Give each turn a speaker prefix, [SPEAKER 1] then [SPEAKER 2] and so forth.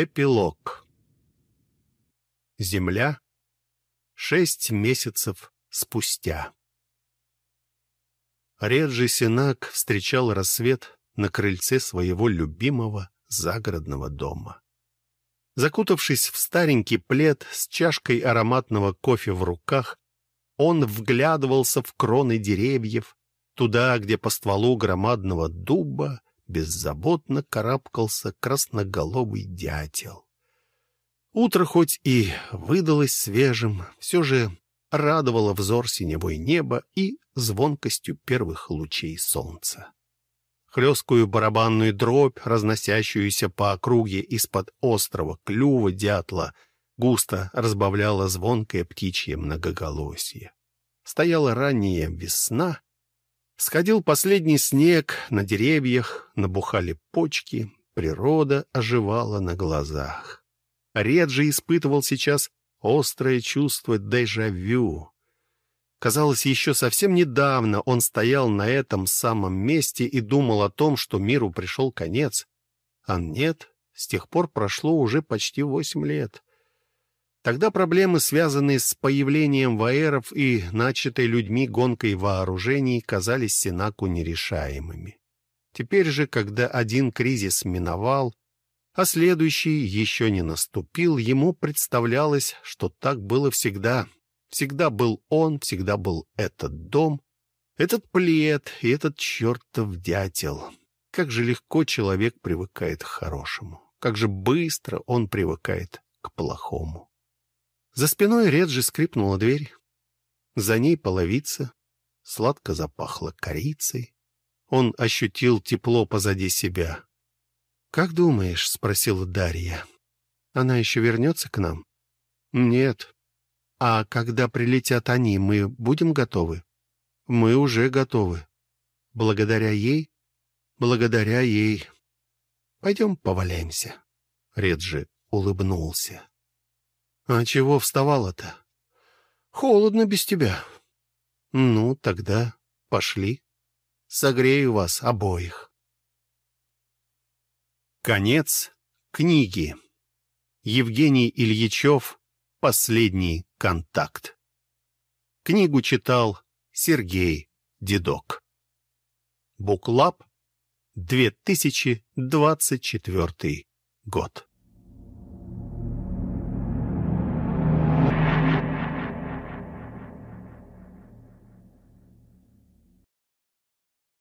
[SPEAKER 1] Эпилог. Земля. Шесть месяцев спустя. Реджи Синак встречал рассвет на крыльце своего любимого загородного дома. Закутавшись в старенький плед с чашкой ароматного кофе в руках, он вглядывался в кроны деревьев, туда, где по стволу громадного дуба беззаботно карабкался красноголовый дятел. Утро хоть и выдалось свежим, все же радовало взор синевой неба и звонкостью первых лучей солнца. Хлесткую барабанную дробь, разносящуюся по округе из-под острого клюва дятла, густо разбавляла звонкое птичье многоголосие. Стояла ранняя весна, Сходил последний снег, на деревьях набухали почки, природа оживала на глазах. Реджи испытывал сейчас острое чувство дежавю. Казалось, еще совсем недавно он стоял на этом самом месте и думал о том, что миру пришел конец. А нет, с тех пор прошло уже почти восемь лет. Тогда проблемы, связанные с появлением ваеров и начатой людьми гонкой вооружений, казались Синаку нерешаемыми. Теперь же, когда один кризис миновал, а следующий еще не наступил, ему представлялось, что так было всегда. Всегда был он, всегда был этот дом, этот плед и этот чертов дятел. Как же легко человек привыкает к хорошему, как же быстро он привыкает к плохому. За спиной Реджи скрипнула дверь. За ней половица. Сладко запахло корицей. Он ощутил тепло позади себя. «Как думаешь?» — спросила Дарья. «Она еще вернется к нам?» «Нет». «А когда прилетят они, мы будем готовы?» «Мы уже готовы». «Благодаря ей?» «Благодаря ей». «Пойдем поваляемся». Реджи улыбнулся. «А чего вставала-то?» «Холодно без тебя». «Ну, тогда пошли. Согрею вас обоих». Конец книги. Евгений Ильичев «Последний контакт». Книгу читал Сергей Дедок. Буклаб, 2024 год.